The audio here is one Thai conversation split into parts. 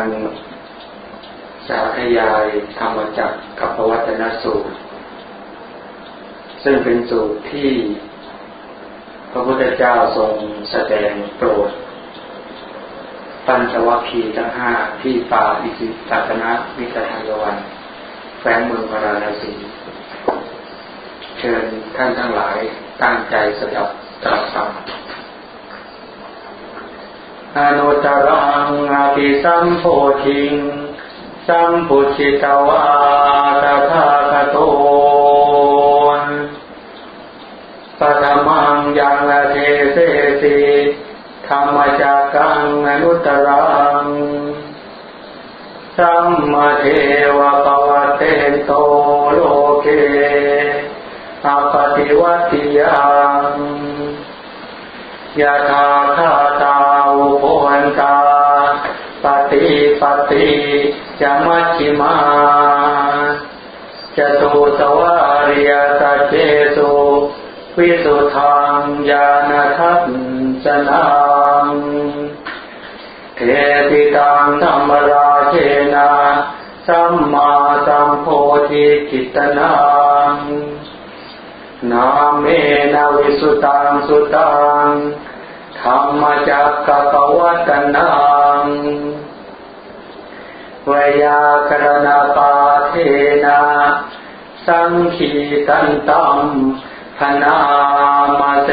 การสาธยายธรรมจักรกับวัตนสูตร ซึ่งเป็นสูตรที่พระพุทธเจ้าทรงแสดงโปรด ปัญจวัคคีย์ทั้งห้าที่ป่าอิสิตตนะมิตรทายวันแฝงเมืองพาราณสีเชิญท่านทั้งหลายตั้งใจสดับตรับฟัง อนุตรังอภิสัมโพธิง สัมพุชิตวาตถาคโตนปฐมังยังละเทเสสิธรรมจักกังอนุตรัง สัมมาเทวะปวัตเตโตโลเกอปฏิวัติยังยะถาคา ตาอุปวันตาปฏิปฏิจามัชิมาจตุสวาริยสัจเจสุวิสุทังญาณทัศจนังเทปิตังธรรมราเชนะสัมมาสัมโพธิกิตนังนาเมนาวิสุตังสุตัง ธรรมจักกปวัตนังวยากรณปาเทนะสังขีตันตัมพนามาเต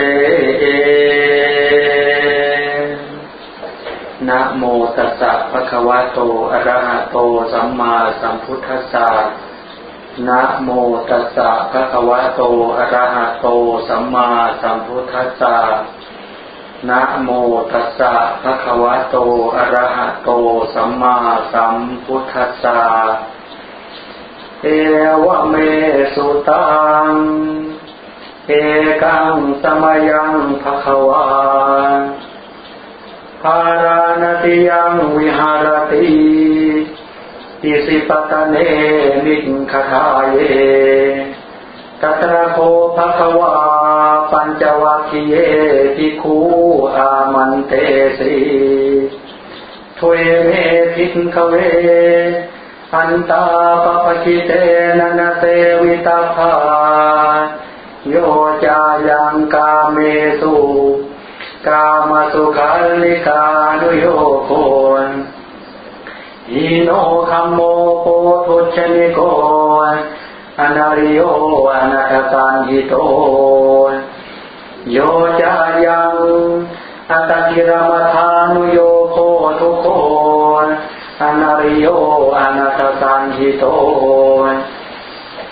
นะโมตัสสะภะคะวะโต อะระหะโต สัมมาสัมพุทธัสสะนะโมตัสสะภะคะวะโต อะระหะโต สัมมาสัมพุทธัสสะ นะโมตัสสะภะคะวะโต อะระหะโต สัมมาสัมพุทธัสสะ เอวะเมสุตัง เอกังสมยังภะคะวาภารานติยังวิหารติอิสิปตะเนมิคทาเยตัตระโคภะคะวา ปัญจวัคคีเยภิกขุอามันเตสีทเวเมพิกขเว อันตาปปคิเตนะนเตวิตาภาโยจายังกาเมสุกามะสุขัลลิกานุโยโค หีโนคัมโมโปถุชชะนิโก อะนะริโย อะนัตถะสัญหิโต โยจายังอัตตะกิละมะถานุโยโคทุกโข อะนะริโย อะนัตถะสัญหิโต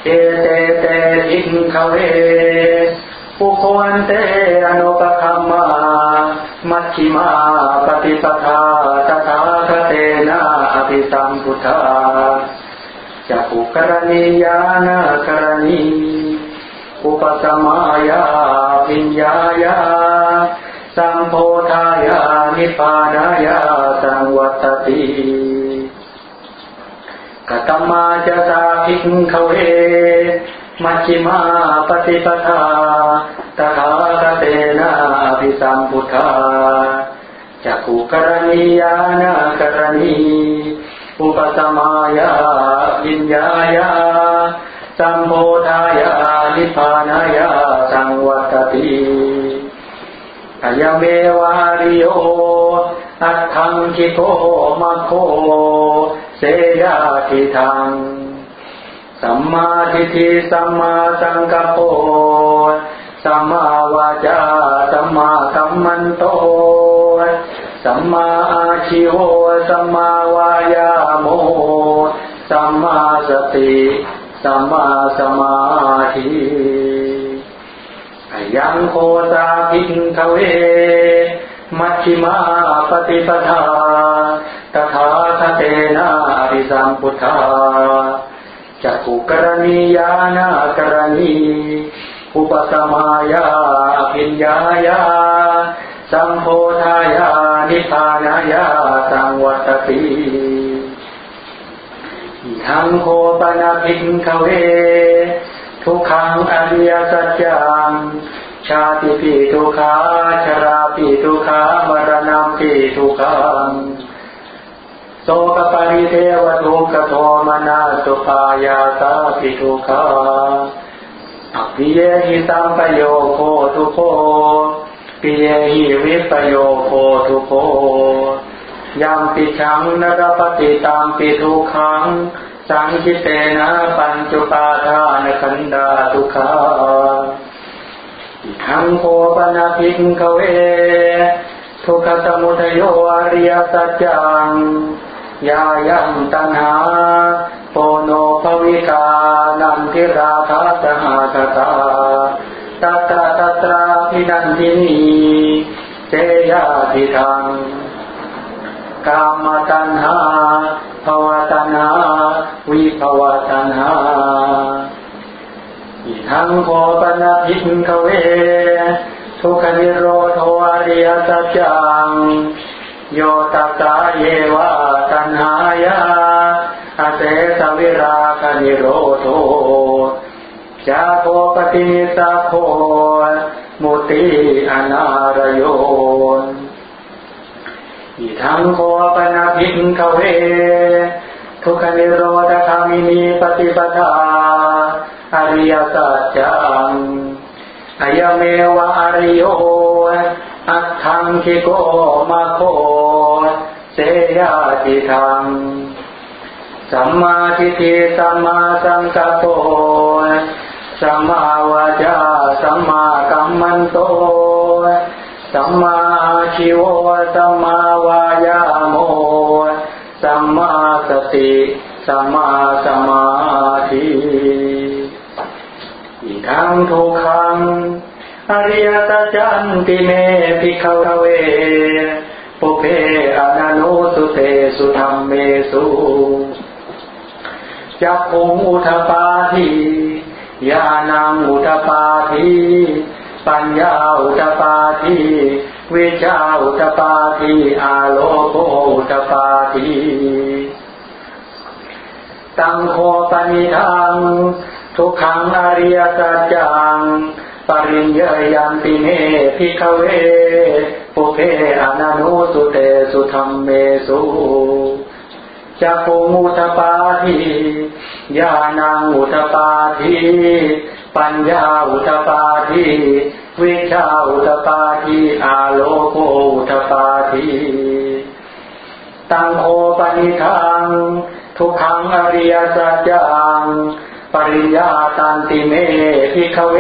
เอเตเตทิงขเวปุโคนเตอนุปคัมมามัชชิมาปฏิปทาตถาคเตนะอภิสัมพุทธาจักุกรณียานกรณีอุปสมายา ปิญญายาสัมโพธายานิพานายาสังวัตติกตมาจะสาภิกขเว มัชฌิมาปฏิปทาตถาคเตนะอภิสัมพุทธาจักขุกรณียานกรณีอุปสมายาวิญญายาสัมโพธายานิพพานายา ยเมวาริโยอัตถังคิโกมะโคเสยาทิทัง สัมมาทิฏฐิสัมมาสังกัปโปสัมมาวาจาสัมมาสัมมันโตสัมมาอาชิโวสัมมาวายาโมสัมมาสติ สัมมาสมาธิ ยังโคตาพิงทเว มัชฌิมาปฏิปทาตถาคเตนะอริสัมพุทธาจักขุกรณียานากรณีอุปสมายาอภิญญายาสัมโพธายานิพานายาสังวัตติทังโคปนาภิกขเว ทุกขังอริยสัจจังชาติปีทุกขาชราปีทุกขามรณะปีทุกขังโสกปริเทวทุกขโทมนาสุปายาตาปิทุขาอภิเยหิสัมปโยโคทุโคปิเยหิวิปโยโคทุโคยังปิชังนรปฏิตามปิทุขัง สังคิเตนะปัญจุปาทานขันดาทุขาทังโคปนาพิงขเว ทุกขสมุทโยอริยสัจจังยายังตัณหาโปโนภวิกานันทิราคาสหคตาตัตตาตตราพินันทินีเจยาทิทัง กามตัณหาภวตัณหา วิภวตัณหาอิทังโคปนาพิงคเว ทุกขนิโรธวาริยสัจจังโยตัสาเยวะตัณหายาอาเสสวิราคนิโรโทจาโคปตินิสาโคมุติอนารโย อิทังโคปนาพิงคเวทุกขนิโรธคามินีปฏิปทาอริยสัจจังอายเมวะอริโยอัตถังคิโกมาโคเสยาติทังสัมมาทิฏฐิสัมมาสังกัปโปสัมมาวาจาสัมมากัมมันโต สัมมาชิวสัมมาวายาโมสัมมาสติสัมมาสมาธิอีทังทุกขังอริยตจันติเมพิขวเวปุเพอนันุสุเตสุธรรมเมสุจักขุงอุทปาทิญาณังอุทปาทิ ปัญญาอุทปาทิวิชาอุทปาทิอาโลโกอุทปาทิตังโคปนิทังทุกขังอริยสัจจังปริญญายันติเมพิขเวปุเพอนันุสุเตสุธรรมเมสุจักมุตปาทิญาณังอุตปาทิ ปัญญาอุตปาทิวิชาอุตปาทิอาโลโกอุตปาทิตังโอปนิทังทุกขังอริยสัจจังปริญญาตันติเมพิขเว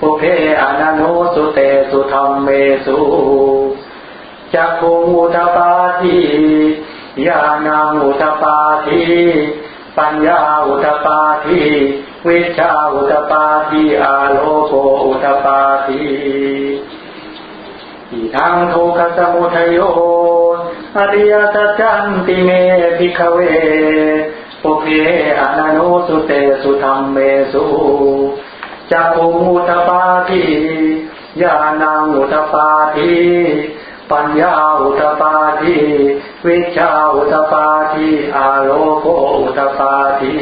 ปุเพอนันุสุเตสุธรรมเมสุจักขุมุตปาทิญาณังอุตปาทิ ปัญญาอุตปาทิวิชาอุตปาทิอาโลโกอุตปาทิอิทังทุกขสมุทโยอริยสัจจันติเมพิขเวปุเพอนันุสุเตสุธรรมเมสุจักขุมุตปาทิญาณังอุตปาทิ ปัญญาอุตปาทิวิชาอุตปาทิอาโลโกอุตปาทิ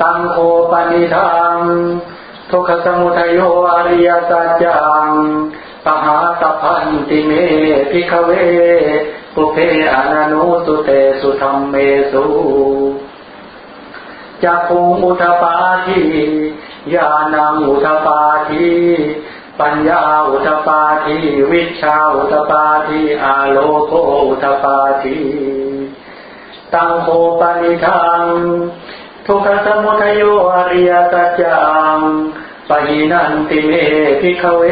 ตังโคปนิทังทุกขสมุทัยโยอริยสัจจังปหาตพันติเมพิขเว ปุเพอนันุสุเตสุธรรมเมสุจักขุมุทปาทิญาณังอุทปาทิ ปัญญาอุทปาทิวิชาอุทปาทิอาโลโกอุทปาทิตังโคปนิทังทุกขสมุทโยอริยสัจจังปะหินันติเมพิขเว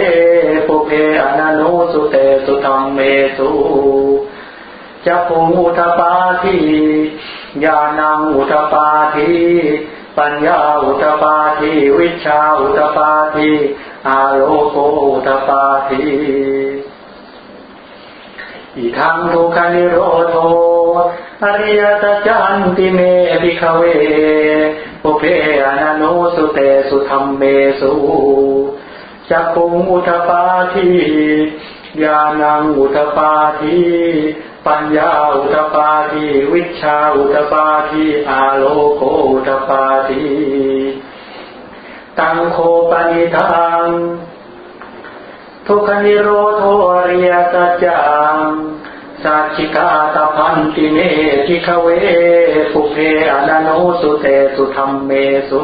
ปุเพอนันุสุเตสุธรรมเมสุจักขุอุทปาทิญาณังอุทปาทิ ปัญญาอุทปาทิวิชาอุทปาทิอาโลโกอุทปาทิอิทังทุกนิโรโทอริยสัจจันติเมภิกเวปุเพอนันุสุเตสุธรรมเมสุจักขุอุทปาทิญาณังอุทปาทิ ปัญญาอุตปาทิวิชาอุตปาทิอาโลโกอุตปาทิตังโคปนิทังทุกขนิโรโทอริยสัจจังสัจจิกาตพันติเมทิคเวปุเพอนันโนสุเตสุธรรมเมสุ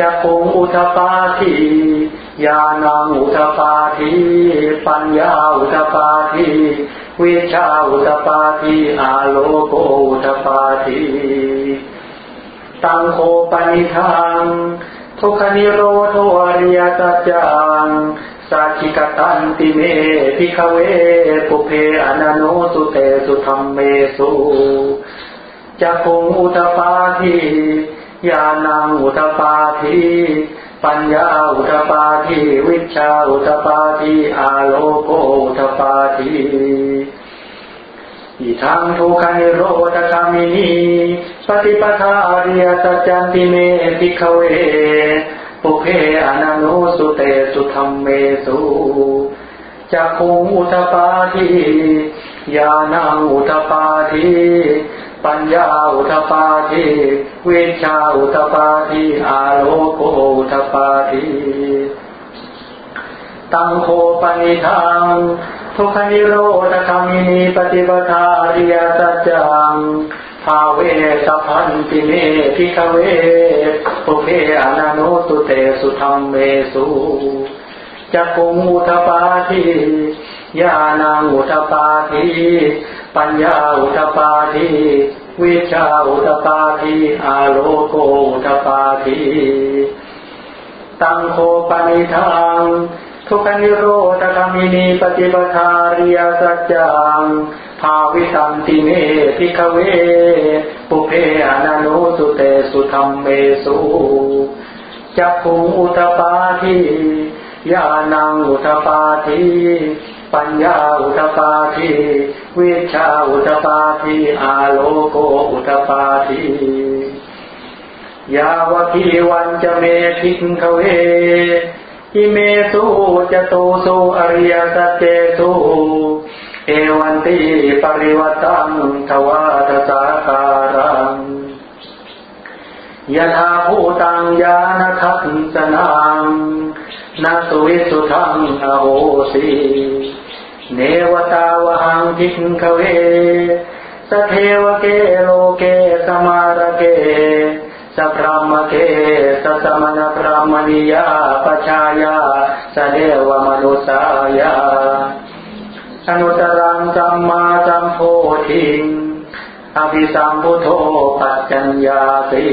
จักขุงอุทปาทีญาณังอุทปาทีปัญญาอุทปาทีวิชาอุทปาทีอาโลโกอุทปาทีตังโคปนิทังทุกนิโรธอริยสัจจังสัจจิกตันติเมพิขเวปุเพอนันโนสุเตสุธรรมเมสุจักขุงอุทปาที ญาณังอุทปาทีปัญญาอุทปาทีวิชาอุทปาทีอาโลโกอุทปาทีอิทังทุกขิโรตคามินีปฏิปทาอริยสัจจติเมติขเวปุเพอนันโนสุเตสุธรรมเมสุจักขุงอุทปาทีญาณังอุทปาที ปัญญาอุทปาทิวิชาอุทปาทิอาโลโกอุทปาทิตังโคปนิทังทุกขนิโรธคามินีปฏิปทาริยสัจจังภาเวสพันติเมพิขเวปุเพอนันุตุเตสุธรรมเมสุจักกุงอุทปาทิญาณังอุทปาทิ ปัญญาอุทปาทิวิชาอุทปาทิอาโลโกอุทปาทิตังโคปนิทังทุกนิโรธกามินีปฏิปทาริยสัจจังภาวิตันติเมพิขเว ปุเพอนันุสุเตสุธรรมเมสุจักขุงอุทปาทิญาณังอุทปาทิ ปัญญาอุทปาทิวิชาอุทปาทิอาโลโกอุทปาทิยาวคีวันจะเมพิงคเวอิเมสุจะโตสุอริยสัจเจสุเอวันติปริวัตังทวาทสาคารังยะถาภูตังยานทัศนังนาสุวิสุทังอโหสี เนวตาวหังทิงคเวสเทวเกโลเกสมารเกสพรามเกสสมณพรามณียาปชายาสเดวมนุสายาอนุตรังสัมมาสัมโพธิงอภิสัมพุทโธปัจจัญญาสิ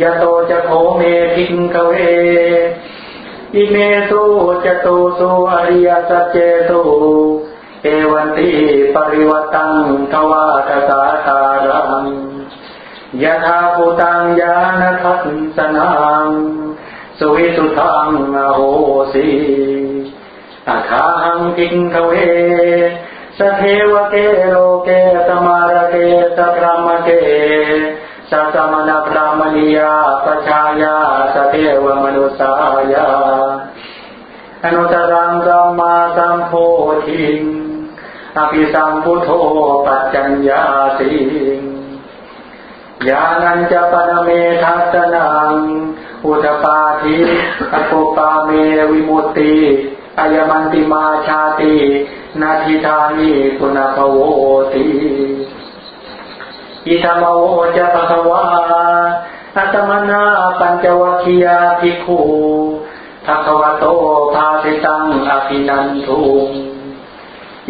ยโตจะโคเมทิงคเว อิเมสุจตุสุอริยสัจเจตุเอวันติปริวัตังทวาตสาคารังยะถาภูตังญาณะทัสสะนังสุวิสุทธัง อะโหสิ อะถาหัง ภิกขะเว สะเทวะเกโลเก สะมาระเก สะพรัหมะเก สัสสะมะณะพราหมะณิยา ปะชายะ สะเทวะมะนุสสายะ อะนุตตะรังสัมมาสัมโพธิงอภิสัมพุทโธปัจจัญญาสิงญาณัญจะปนเมทัสนัง อุตปาทิอโปปาเมวิมุตติอายมันติมาชาติ นาทิธานิคุณภโวติ อิธรรมโวจะปะคะวาอัตมนาปัญจวัคคียาภิกขุภะคะวะโตภาสิตังอภินันทุง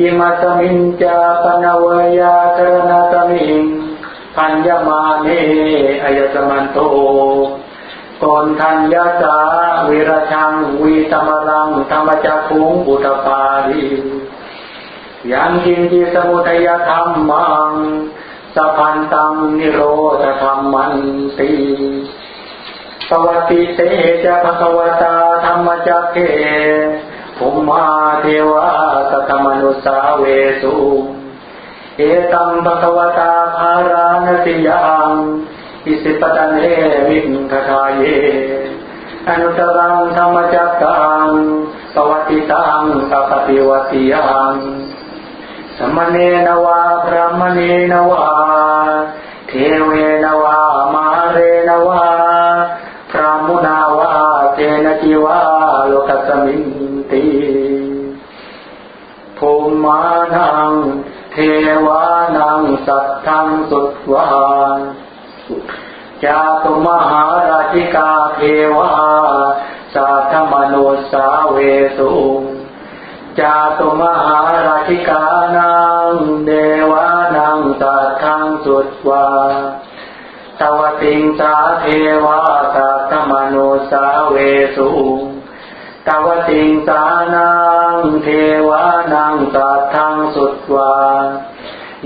อิมาสมินจาปนเวยากรณตมิงพัญญมาเนอายสมันโตกนทัญญาสาวิรชังวีธรรมรังธรรมจักขุงบุตปาลียังกินจิสมุทัยธรรมัง สัพันตังนิโรธธรรมันติปวัติเตจะภควตาธรรมจักเกภุมาเทวะสตมนุสาเวสุเอตัมภควตาภารานสิยังอิสิปตะเนวินททายเยอนุตรังธรรมจักกังปวัติตังปปฏิวัติยัง สมณเณวาพระมณเณวาเทเวนวามาเรนวาพระมุนาวาเตนะจิวาโลกัสมินตีภูมานังเทวานังสัตทังสุดวานจาตุมหาราชิกาเทวาสาธมโนสาเวสุ จาตุมหาราชิกานังเดวานังสัดทธังสุดวาตวติงสาเทวาสัทมโนสาเวสุตวติงสานังเทวานังสัดทธังสุดวา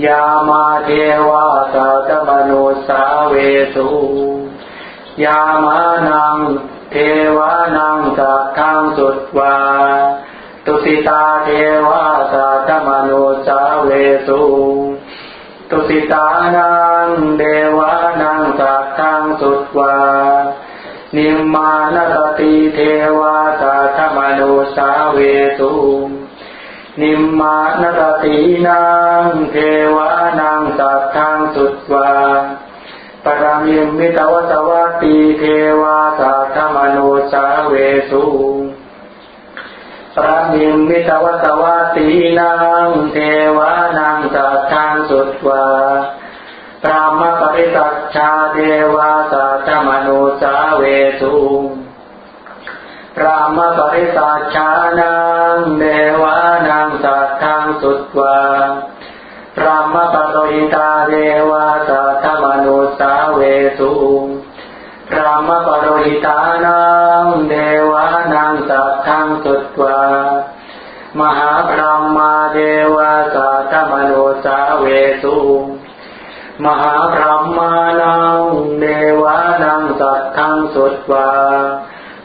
ยามาเทวาสัตมโนสาเวสุยามานังเทวานังสัดทธังสุดวา ตุสิตาเทวาสัตมโนสาเวสุตุสิตานังเดวานังสัทธังสุดวานิมมานสติเทวาสัทมโนสาเวสุนิมมานรตีนางเทวานังสัทธังสุดวาปรามิมมิตวสวัตตีเทวาสัทธมโนสาเวสุ ปรามิมมิตวสวัตีนางเทวานังสัทธังสุดวาพระมปริสัชชาเทวาสัทธมโนสาเวสุพระมปริสัชชานังเดวานังสัทธังสุตวาพระมปโรหิตาเดวาสัทมนุสาเวสุพระมปโรหิตานังเดวานังสัทธังสุตวามหาพรหมา เดวาสัทธมนุสาเวสุมหาพรหมานังเดวานังสัตทังสุตวา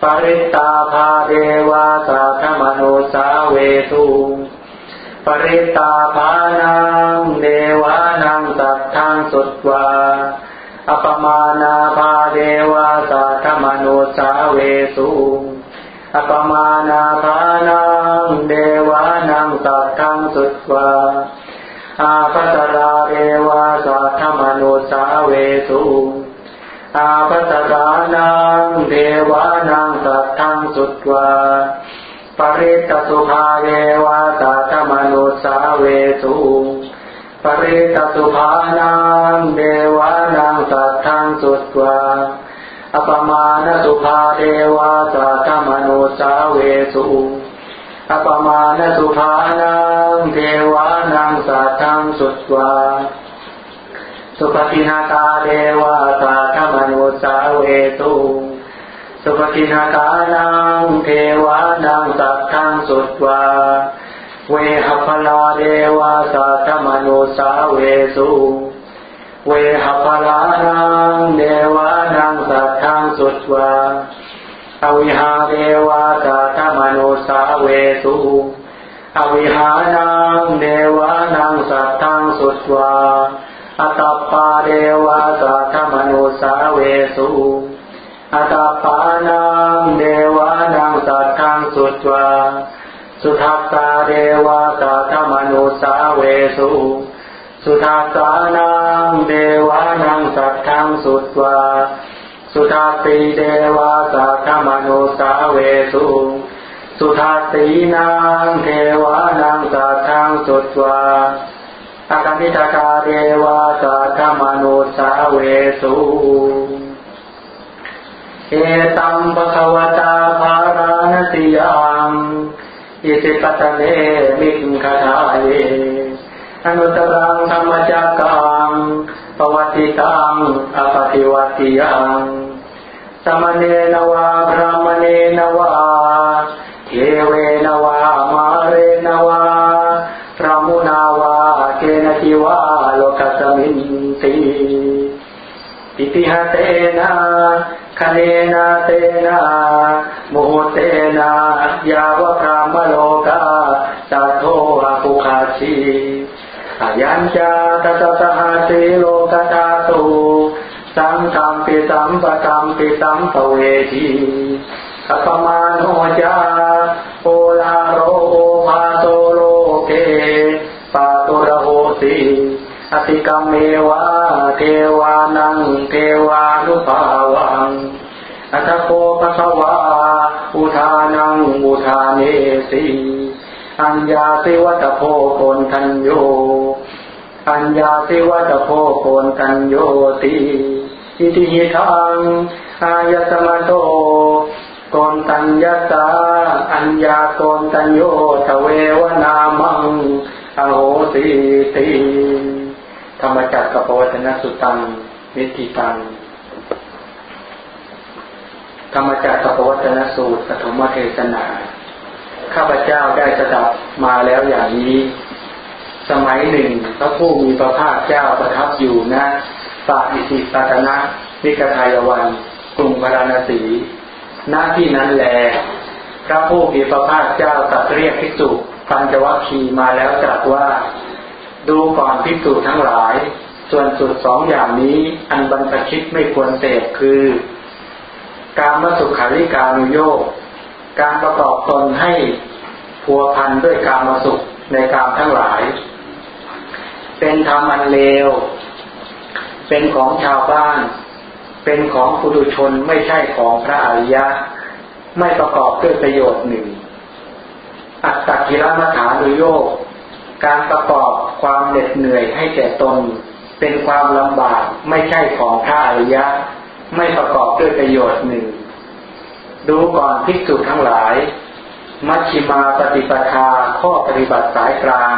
ปริตาภาเดวาสัทมโนสาเวสุปริตาภานังเดวานังสัตทังสุตวาอปมานาภาเดวาสัทมโนสาเวสุ อปมานาภานังเดวานังสัตทังสุตวาอาภัสราเดวาสัทธมโนสาเวสุอาภัสรานังเทวานังสัตทังสุตวาปริตสุภาเยวาสัทธมนุสาเวสุปริตสุภานังเดวานังสัทธังสุตวา อปมาณสุภาเดวาสัทธมนุสาเวสุอปมาณสุภานังเทวานังสัทธังสุตวาสุปฏินาคาเดวาสาธมนุสาเวตุสุปฏินาคานังเทวานังสัทธังสุตวาเวหพลาเดวาสาธมนุสาเวสุ เวหพลานังเดวานังสัทธังสุตวาอวิหาเดวาสาธมโนสาเวสุอวิหานังเดวานังสัทธังสุตวาอัตปาเดวะสัทธมนุสาเวสุอัตปานังเดวานังสัทธังสุตวาสุทัสสาเดวะสัทธมนุสาเวสุ สุทัสานังเดวานังสัทธังสุตวาสุทัสสีเดวะสัทธมนุสาเวสุสุทัสสีนังเทวานังสัทธังสุตวาอากมิตาคาเดวาสัทธมนุสาเวสุเอตัมปะควตาภารานติยังอิสิปตะเนมิงคาทาเย อนุตรังธรรมจักกังปวัติตังอปฏิวัติยังสมเนนวาพระมเนนวาเทเวนวามาเรนวาพระมุนาวาเกนจิวาโลกัสมินติอิติหะเตนะคเนนะเตนะโมเตนะยาวะพรามโลกาสัทโทอาภุคาชี อายัญจาตตตาสิโลกตาตุสังฆัมปิสัมปตัมปิสัมปเวทีอัปมาโนจาโอลาโรภาโตโลเกปาตุระโหติอติกรรมเมวะเทวานังเทวานุภาวังอัตโกภควาอุทานังอุทาเนสีอัญญาสิวัตโพคนทันโย อัญญาสิวัตโพโกนตัญโยติอิติหิทังอายตมโตโกนตัญญาตาอัญญาโกนตัญโยทเววนามังอโหสิติธรรมจักรกับปวัตนสุตังนิติตังธรรมจักรกับปวัตนสูตรปฐมเทศนา ข้าพเจ้าได้สดับมาแล้วอย่างนี้ สมัยหนึ่งพระผู้มีพระภาคเจ้าประทับอยู่นะปาอิสิปตนะนิกทายวันกรุงพาราณสีหน้าที่นั้นแล พระผู้มีพระภาคเจ้าตรัสเรียกภิกษุปัญจวัคคีมาแล้วตรัสว่า ดูก่อนภิกษุทั้งหลาย ส่วนสุดสองอย่างนี้ อันบรรพชิตไม่ควรเสพคือ การมาสุขาริการุโยกการประกอบตนให้พัวพันด้วยการมาสุขในการทั้งหลาย เป็นธรรมอันเลว เป็นของชาวบ้าน เป็นของปุถุชนไม่ใช่ของพระอริยะ ไม่ประกอบด้วยประโยชน์หนึ่ง อัตตกิรมัฐานุโยกการประกอบความเหน็ดเหนื่อยให้แก่ตน เป็นความลำบากไม่ใช่ของพระอริยะ ไม่ประกอบด้วยประโยชน์หนึ่ง ดูก่อนภิกษุทั้งหลาย มัชชิมาปฏิปทาข้อปฏิบัติสายกลาง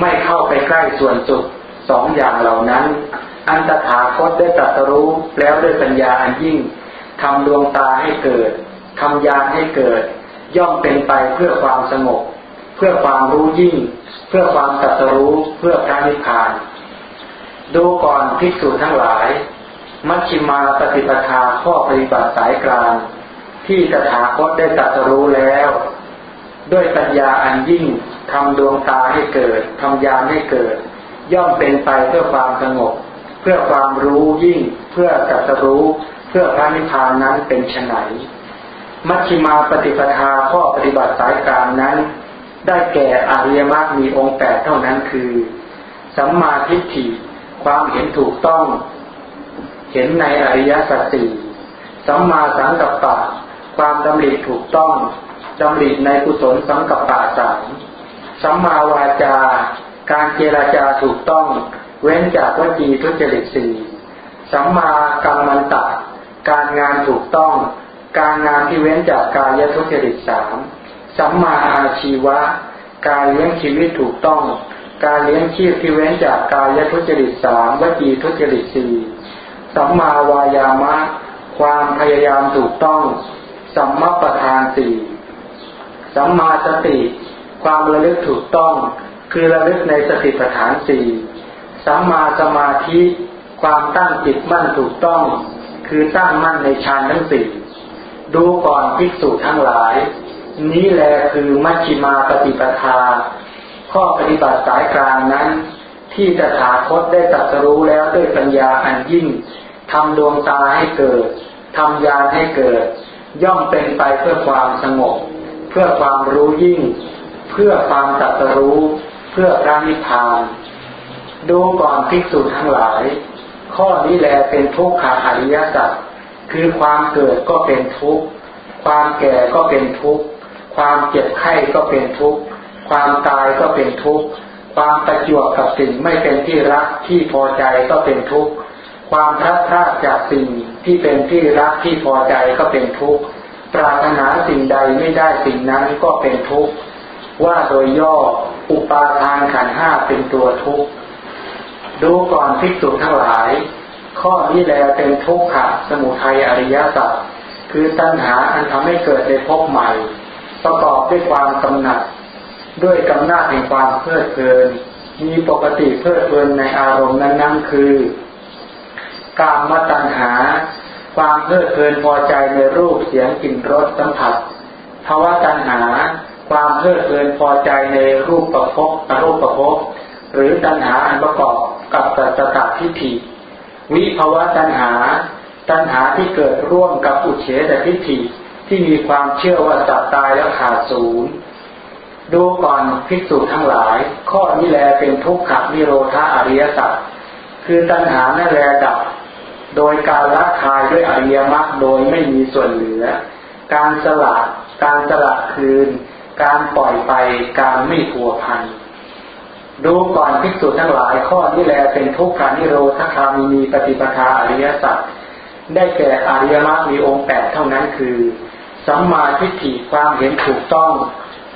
ไม่เข้าไปใกล้ส่วนสุดสองอย่างเหล่านั้น อันตถาคตได้ตรัสรู้แล้วด้วยปัญญาอันยิ่งทำดวงตาให้เกิดทำยานให้เกิด ย่อมเป็นไปเพื่อความสงบ เพื่อความรู้ยิ่ง เพื่อความตรัสรู้เพื่อพรนิพพาน ดูก่อนภิกษุทั้งหลาย มัชชิมาปฏิปทาข้อปฏิบัติสายกลาง ที่ตถาคตได้ตรัสรู้แล้ว ด้วยปัญญาอันยิ่งทำดวงตาให้เกิดทำยานให้เกิด ย่อมเป็นไปเพื่อความสงบ เพื่อความรู้ยิ่ง เพื่อตรัสรู้ เพื่อพระนิพพานนั้นเป็นไฉนมัชฌิมาปฏิปทาข้อปฏิบัติสายกลางนั้น ได้แก่อริยมรรคมีองค์แปดเท่านั้นคือ สัมมาทิฏฐิความเห็นถูกต้อง เห็นในอริยสัจสี่สัมมาสังกัปปะ ความดำริถูกต้อง ดำริในกุศลสังกัปปะสามสัมมาวาจา การเจราจาถูกต้อง เว้นจากวจีทุจริตสี่สัมมากรรมันตะ การงานถูกต้อง การงานที่เว้นจากกายทุจริตสามสัมมาอาชีวะ การเลี้ยงชีวิตถูกต้อง การเลี้ยงชีพที่เว้นจากกายทุจริตสามวจีทุจริตสี่สัมมาวายามะ ความพยายามถูกต้อง สัมมาประธานสี่ สัมมาสติ ความระลึกถูกต้อง คือระลึกในสติปัฏฐานสี่สัมมาสมาธิ ความตั้งจิตมั่นถูกต้อง คือตั้งมั่นในฌานทั้งสี่ดูก่อนภิกษุทั้งหลาย นี้แหละคือมัชฌิมาปฏิปทา ข้อปฏิบัติสายกลางนั้น ที่จะถาคตได้ตรัสรู้แล้วด้วยปัญญาอันยิ่งทำดวงตาให้เกิดทำญาณให้เกิด ย่อมเป็นไปเพื่อความสงบ เพื่อความรู้ยิ่ง เพื่อความตรัสรู้ เพื่อพระนิพพาน ดูก่อนภิกษุทั้งหลาย ข้อนี้แลเป็นทุกขาอริยสัจคือความเกิดก็เป็นทุกข์ ความแก่ก็เป็นทุกข์ ความเจ็บไข้ก็เป็นทุกข์ ความตายก็เป็นทุกข์ ความประจวบกับสิ่งไม่เป็นที่รักที่พอใจก็เป็นทุกข์ ความพลัดพรากจากสิ่งที่เป็นที่รักที่พอใจก็เป็นทุกข์ ปรารถนาสิ่งใดไม่ได้สิ่งนั้นก็เป็นทุกข์ ว่าโดยย่ออุปาทานขันห้าเป็นตัวทุกข์ ดูก่อนภิกษุทั้งหลาย ข้อนี้แลเป็นทุกขะสมุทัยอริยสัจคือตัณหาอันทำให้เกิดในภพใหม่ ประกอบด้วยความกำหนัด ด้วยกำนาจแห่งความเพลิดเพลิน มีปกติเพลิดเพลินในอารมณ์นั้นๆ คือกามมตัณหา ความเพลิดเพลินพอใจในรูปเสียงกลิ่นรสสัมผัสภาวะตัณหา ความเพลิดเพลินพอใจในรูปประพบอรูปประพบหรือตัณหาอันประกอบกับตัตตะทิฏฐิวิภาวะตัณหา ตัณหาที่เกิดร่วมกับอุเฉตทิฏฐิที่มีความเชื่อว่าสัตว์ตายแล้วขาดศูนย์ดูก่อนภิกษุทั้งหลาย ข้อนี้แลเป็นทุกขนิโรธาอริยสัจคือตัณหานั่นแลดับ โดยการละคายด้วยอริยมรรคโดยไม่มีส่วนเหลือ การสละการสละคืน การปล่อยไปการไม่ผัวพันดูก่อนภิกษุทั้งหลายข้อนี้แลเป็นทุกขานิโรธคามีมีปฏิปทาอริยสัจได้แก่อริยมรรคมีองค์แปดเท่านั้นคือสัมมาทิฏฐิความเห็นถูกต้อง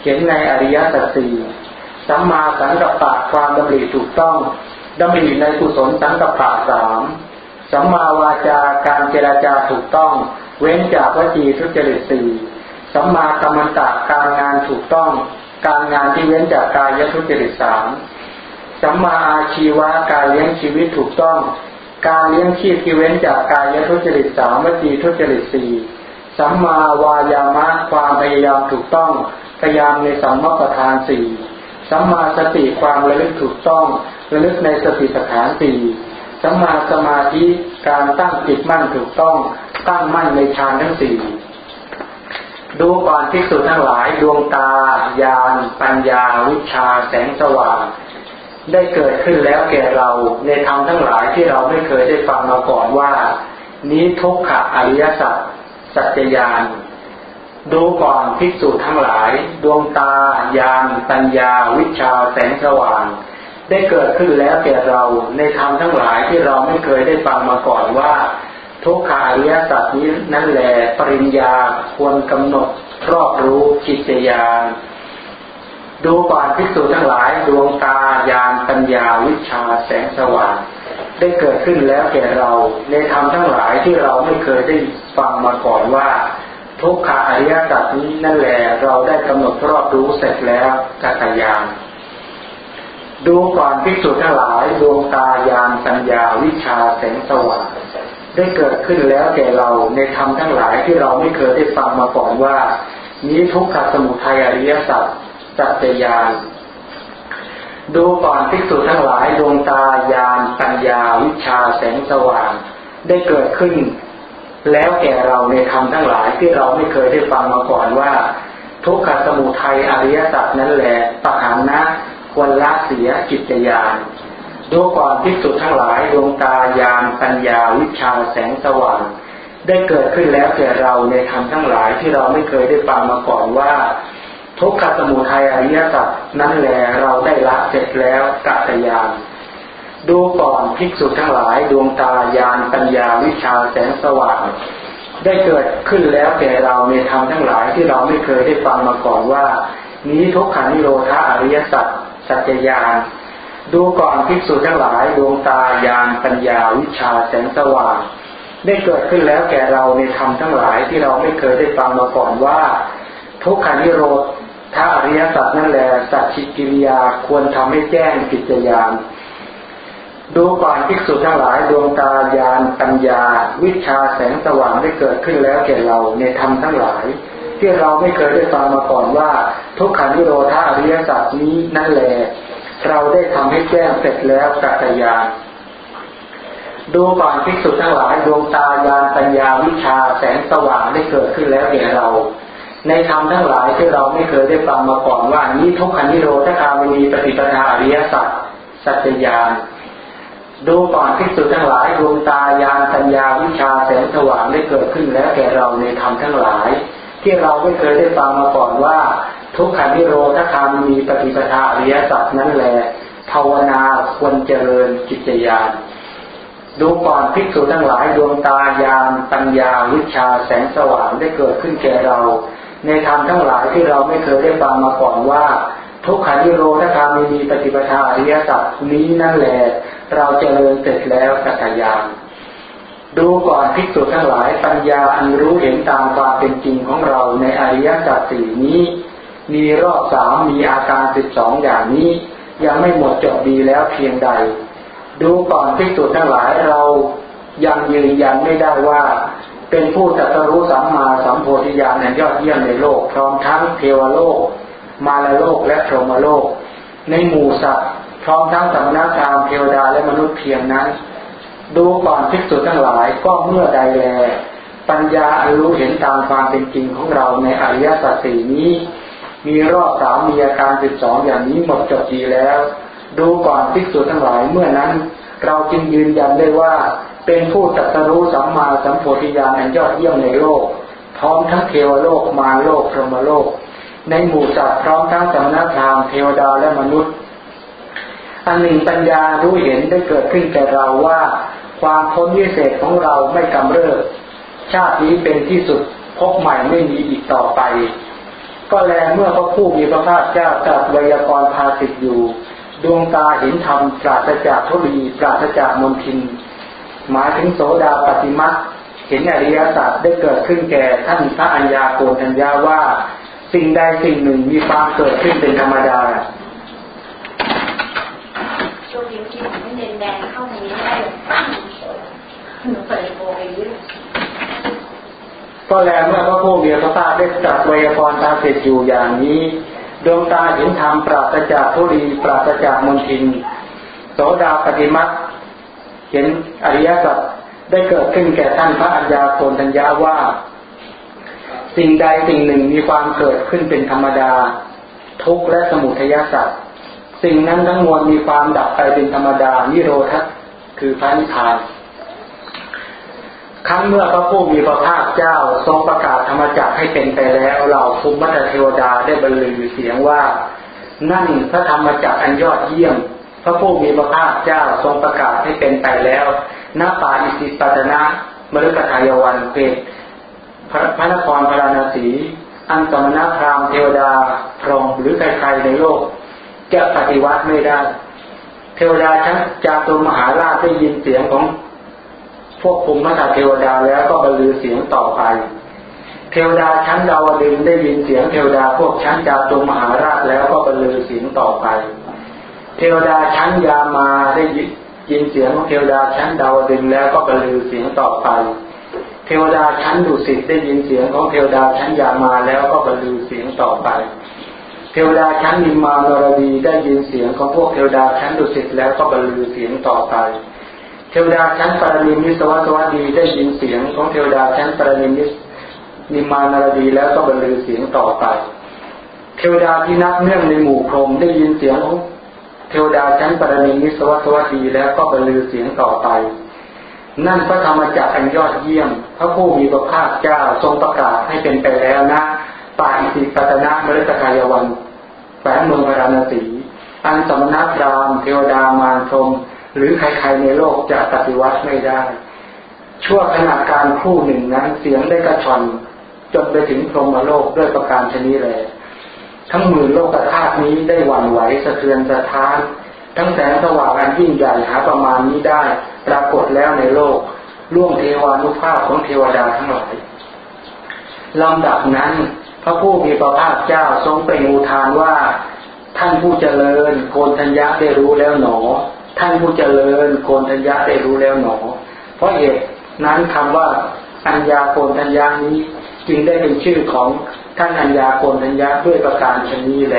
เห็นในอริยสัจสี่สัมมาสังกัปปะความดำริถูกต้องดำริในกุศลสังกัปปะสาม สัมมาวาจาการเจรจาถูกต้อง เว้นจากวจีทุจริตสี่สัมมากัมมันตะการงานถูกต้อง การงานที่เว้นจากกายทุจริตสามสัมมาอาชีวะการเลี้ยงชีวิตถูกต้อง การเลี้ยงชีพที่เว้นจากกายทุจริตสามวจีทุจริตสี่สัมมาวายามะความพยายามถูกต้องพยายามในสัมมาประธานสี่สัมมาสติความระลึกถูกต้องระลึกในสติปัฏฐานสี่ สัมมาสมาธิการตั้งจิตมั่นถูกต้องตั้งมั่นในฌานทั้งสี่ดูก่อนที่สุดทั้งหลายดวงตาญาณปัญญาวิชาแสงสว่างได้เกิดขึ้นแล้วแก่เราในธรรมทั้งหลายที่เราไม่เคยได้ฟังมาก่อนว่า นี้ทุกขะอริยสัจสัจญาณดูก่อนภิกษุทั้งหลาย ดวงตาญาณปัญญาวิชาแสงสว่าง ได้เกิดขึ้นแล้วแก่เราในธรรมทั้งหลายที่เราไม่เคยได้ฟังมาก่อนว่า ทุกขาริยสัจนี้นั่นแหละปริญญาควรกำหนดรอบรู้จิตญาณดูก่อนภิกษุทั้งหลายดวงตาญาณปัญญาวิชาแสงสว่างได้เกิดขึ้นแล้วแก่เรา ในธรรมทั้งหลายที่เราไม่เคยได้ฟังมาก่อนว่า ทุกขาอริยสัจนี้นั่นแหละเราได้กำหนดรอบรู้เสร็จแล้วกัตยาน ดูก่อนภิกษุทั้งหลายดวงตายานปัญญาวิชาแสงสว่างได้เกิดขึ้นแล้วแก่เราในธรรมทั้งหลายที่เราไม่เคยได้ฟังมาก่อนว่า นี้ทุกขสมุทัยอริยสัจสัจยานดูก่อนภิกษุทั้งหลายดวงตายานปัญญาวิชาแสงสว่าง ได้เกิดขึ้น แล้วแก่เราในธรรมทั้งหลายที่เราไม่เคยได้ฟังมาก่อนว่า ทุกขสมุทัยอริยสัจนั้นแหละปะหานนะ ควรละเสียจิตญาณดูก่อนที่สุทั้งหลายดวงตายานปัญญาวิชาแสงสว่าง ได้เกิดขึ้นแล้วแก่เราในธรรมทั้งหลายที่เราไม่เคยได้ฟังมาก่อนว่า ทุกขสมุทัยอริยสัจนั้นแหละเราได้ละเสร็จแล้วกัตยานดูก่อนภิกษุทั้งหลายดวงตาญาณปัญญาวิชาแสงสว่าง ได้เกิดขึ้นแล้วแก่เราในธรรมทั้งหลายที่เราไม่เคยได้ฟังมาก่อนว่า นี้ทุกขานิโรธาอริยสัจ สัจญาณดูก่อนภิกษุทั้งหลายดวงตาญาณปัญญาวิชาแสงสว่าง ได้เกิดขึ้นแล้วแก่เราในธรรมทั้งหลายที่เราไม่เคยได้ฟังมาก่อนว่า ทุกขานิโรธถ้าอริยสัจนั่นแหละสัจจิกิริยาควรทำให้แจ้งกิจยานดูก่อนภิกษุทั้งหลายดวงตาญาณปัญญา วิชาแสงสว่างได้เกิดขึ้นแล้วแก่เราในธรรมทั้งหลาย ที่เราไม่เคยได้ฟังมาก่อนว่า ทุกขันธิโรธาอริยสัจนี้นั่นแหละเราได้ทำให้แจ้งเสร็จแล้วกัตยานดูก่อนภิกษุทั้งหลายดวงตาญาณปัญญาวิชาแสงสว่างได้เกิดขึ้นแล้วแก่เรา ในธรรมทั้งหลายที่เราไม่เคยได้ฟังมาก่อนว่านี้ทุกขันธิโรธาคามีปฏิปทาอริยสัจสัจญานดูก่อนที่สุดทั้งหลายดวงตายานปัญญาวิชาแสงสว่างได้เกิดขึ้นแล้วแก่เราในธรรมทั้งหลาย ที่เราไม่เคยได้ฟังมาก่อนว่า ทุกขันิโรธคามมีปฏิปทาอริยสัจนั้นแหละภาวนาควรเจริญจิตญาณดูก่อนภิกษุทั้งหลายดวงตายานปัญญาวิชาแสงสว่างได้เกิดขึ้นแก่เรา ในธรรมทั้งหลายที่เราไม่เคยได้ฟังมาก่อนว่า ทุกขันิโรธคามมีปฏิปทาอริยสัจนี้นั่นแหละเราเจริญเสร็จแล้วสักยานดูก่อนภิกษุทั้งหลายปัญญาอันรู้เห็นตามความ สี่นี้ มีรอบสามมีอาการสิบสองอย่างนี้ ยังไม่หมดจบดีแล้วเพียงใด ดูก่อนภิกษุทั้งหลายเรายังยืนยันไม่ได้ว่า เป็นผู้ตรัสรู้สัมมาสัมโพธิญาณยอดเยี่ยมในโลก พร้อมทั้งเทวโลก มาลโลกและพรหมโลก ในหมู่สัตว์พร้อมทั้งสมณธรรมเทวดาและมนุษย์เพียงนั้น ดูก่อนภิกษุทั้งหลายก็เมื่อใดแล ปัญญาอันรู้เห็นตามความเป็นจริงของเราในอริยสัจสี่นี้ มีรอบสามมีอาการสิบสองอย่างนี้หมดจบดีแล้ว ดูก่อนภิกษุทั้งหลายเมื่อนั้น เราจึงยืนยันได้ว่า เป็นผู้ตรัสรู้สัมมาสัมโพธิญาณอันยอดเยี่ยมในโลก พร้อมทั้งเทวโลกมาโลกพรหมโลก ในหมู่สัตว์พร้อมทั้งสมณธรรมเทวดาและมนุษย์ อันหนึ่งปัญญารู้เห็นได้เกิดขึ้นแก่เราว่า ความพ้นวิเศษของเราไม่กำเริบ ชาตินี้เป็นที่สุดพบใหม่ไม่มีอีกต่อไป ก็แลเมื่อพระผู้มีพระภาคเจ้าตรัสไวยากรณ์พาสิทอยู่ ดวงตาเห็นธรรมปราศจากทุลีปราศจากมนทิน หมายถึงโสดาปฏิมาเห็นอริยสัจได้เกิดขึ้นแก่ท่านพระอัญญาโกณทัญญาว่า สิ่งใดสิ่งหนึ่งมีความเกิดขึ้นเป็นธรรมดาช่วงนี้ที่ไม่เน้นแดงเข้ามานี้ได้หนูเปิดโบไปเรื่อย ก็แล้วเมื่อพระผู้มีพระภาคได้ตรัสไวยากรณ์ตาเสร็จอยู่อย่างนี้ ดวงตาเห็นธรรมปราศจากทุลีปราศจากมนทิน โสดาปฏิมักเห็นอริยสัจได้เกิดขึ้นแก่ท่านพระอัญญาโกณทัญญาว่า สิ่งใดสิ่งหนึ่งมีความเกิดขึ้นเป็นธรรมดา ทุกข์และสมุทัยสัจสิ่งนั้นทั้งมวลมีความดับไปเป็นธรรมดานิโรธคือพระนิพพาน ครั้งเมื่อพระผู้มีพระภาคเจ้าทรงประกาศธรรมจักให้เป็นไปแล้วเราภูมิมัตเทวดาได้บรรลือเสียงว่า นั่นพระธรรมจักอันยอดเยี่ยม พระผู้มีพระภาคเจ้าทรงประกาศให้เป็นไปแล้วณป่าอิสิปตนะมฤคทายวันเป็นพระนครพราณสีอันสมณพราหมณ์เทวดาพรหมหรือใครๆในโลก จะปฏิวัติไม่ได้ เทวดาชั้นจาตุมหาราชได้ยินเสียงของ วกภูมิมาเทวดาแล้วก็บรรลือเสียงต่อไป เทวดาชั้นดาวดึงได้ยินเสียงเทวดาพวกชั้นจาตุมหาราชแล้วก็บรรลือเสียงต่อไป เทวดาชั้นยามาได้ยินเสียงของเทวดาชั้นดาวดึงแล้วก็บรรลือเสียงต่อไป เทวดาชั้นดุสิตได้ยินเสียงของเทวดาชั้นยามาแล้วก็บรรลือเสียงต่อไปเทวดาชั้นนิมานรดีได้ยินเสียงของพวกเทวดาชั้นดุสิตแล้วก็บรรลือเสียงต่อไป ทวดาชั้นปรนิมิสวัสวัสดีได้ยินเสียงของเทวดาชั้นปรนิมิสนิมานารดีแล้วก็บรรลือเสียงต่อไปเทวดาที่นับเนื่องในหมู่พรหมได้ยินเสียงของเทวดาชั้นปรนิมิสวัสวัสดีแล้วก็บรรลือเสียงต่อไป นั่นพระธรรมจักรอันยอดเยี่ยม พระผู้มีพระภาคเจ้าทรงประกาศให้เป็นไปแล้วนะป่าอิสิปตนะมฤตกายวันแฝงเมืองพราณสีอันสมณพราหมณ์เทวดามารพรม หรือใครๆในโลกจะปฏิวัติไม่ได้ ชั่วขณะการคู่หนึ่งนั้นเสียงได้กระชอนจนไปถึงพรหมโลกด้วยประการชนิดเลย ทั้งหมื่นโลกธาตุนี้ได้หวั่นไหวสะเทือนสะท้าน ทั้งแสงสว่างอันยิ่งใหญ่หาประมาณนี้ได้ ปรากฏแล้วในโลกล่วงเทวานุภาพของเทวดาทั้งหลายลำดับนั้น พระผู้มีพระภาคเจ้าทรงเป็นอุทานว่า ท่านผู้เจริญโกนทัญญาได้รู้แล้วหนอ ท่านผู้เจริญโกนทัญญาได้รู้แล้วหนอ เพราะเหตุนั้นคำว่าอัญญาโกนทัญญานี้ จึงได้เป็นชื่อของท่านอัญญาโกนทัญญาด้วยประการชนีแล